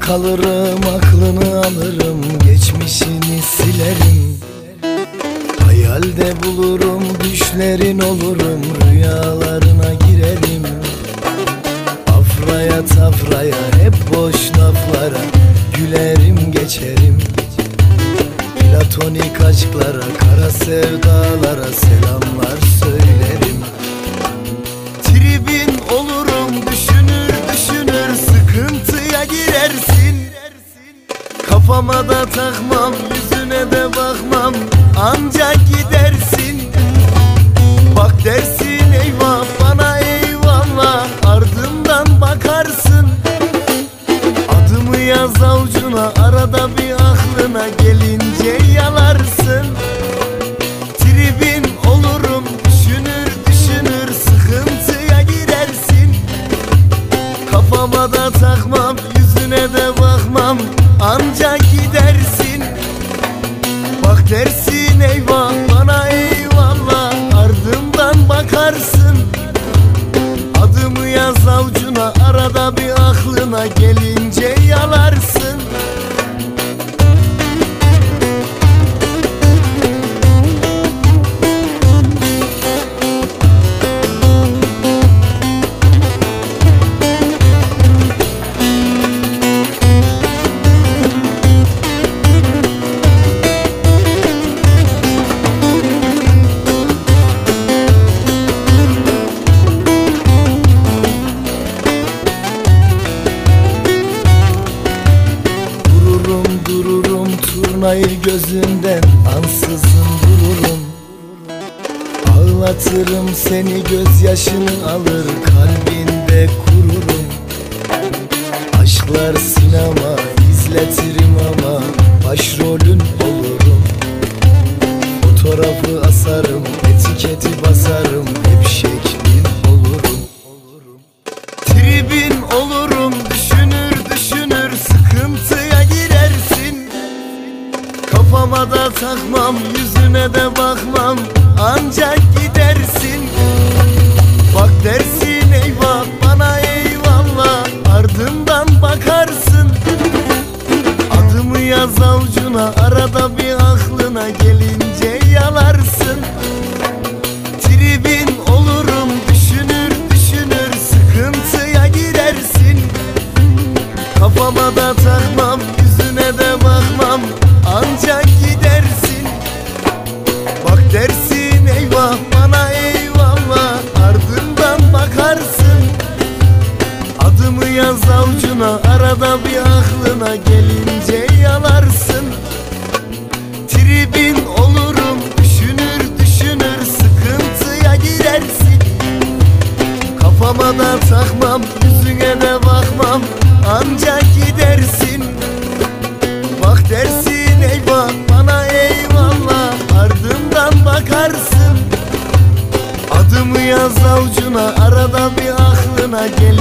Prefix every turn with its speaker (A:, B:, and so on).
A: kalırım aklını alırım Geçmişini silerim. Hayalde bulurum düşlerin olurum Rüyalarına girerim. Afraya tafraya hep boş laflara Gülerim geçerim. Platonik aşklara kara sevdalara selamlar söylerim Kafama da takmam yüzüne de bakmam. Ancak gidersin. Bak dersin eyvah bana eyvallah. Ardından bakarsın. Adımı yaz avucuna arada bir aklına gelince yalarsın. Tribin olurum düşünür düşünür sıkıntıya girersin Kafama da takmam yüzüne de bakmam. Ancak turnayı gözünden ansızın vururum. Ağlatırım seni gözyaşını alır kalbinde kururum. Aşklar sinema izletirim ama başrolün olurum. Fotoğrafı asarım etiketi basarım takmam yüzüne de bakmam. Ancak Kafama da takmam yüzüne de bakmam. Ancak gidersin. Bak dersin eyvah bana eyvallah. Ardından bakarsın. Adımı yaz avucuna arada bir aklına gel